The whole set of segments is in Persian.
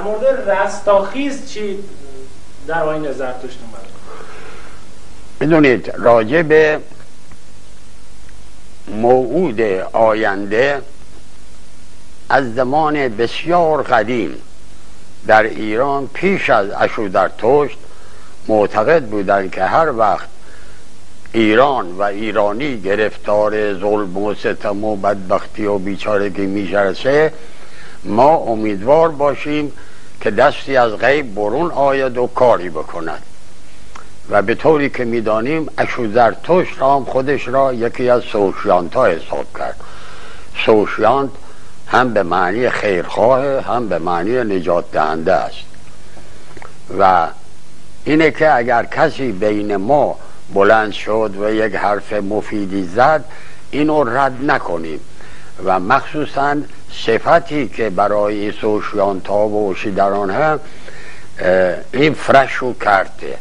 در مورد رستاخیز چی در آین زرتشت اومده بدونید راجع به موعود آینده از زمان بسیار قدیم در ایران پیش از اشودرتشت معتقد بودند که هر وقت ایران و ایرانی گرفتار ظلم و ستم و بدبختی و بیچارگی میشرسه ما امیدوار باشیم که دستی از غیب برون آید و کاری بکند. و به طوری که می‌دانیم اشوزرتشت را هم خودش را یکی از سوشیانت ها حساب کرد. سوشیانت هم به معنی خیرخواه هم به معنی نجات دهنده است. و اینه که اگر کسی بین ما بلند شد و یک حرف مفیدی زد اینو رد نکنیم. و مخصوصا صفتی که برای سوشیانتا و شیدران هم این فرشو کرده.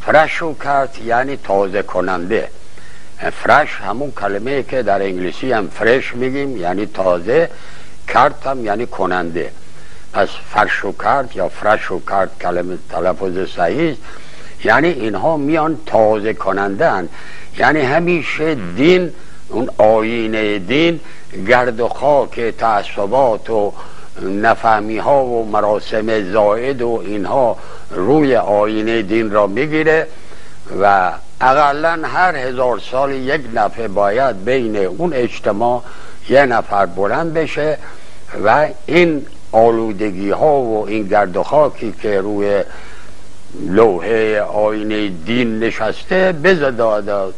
فرشو کرد یعنی تازه کننده. فرش همون کلمه که در انگلیسی هم فرش میگیم یعنی تازه کرد هم یعنی کننده. پس فرشو کرد یا فرشو کرد کلمه تلفظ صحیح یعنی اینها میان تازه کننده هن. یعنی همیشه دین اون آینه دین گرد و خاک تعصبات و نفهمی ها و مراسم زائد و اینها روی آینه دین را می‌گیره و اقلا هر هزار سال یک نفر باید بین اون اجتماع یه نفر بلند بشه و این آلودگی ها و این گرد و خاکی که روی لوحه آینه دین نشسته بزداد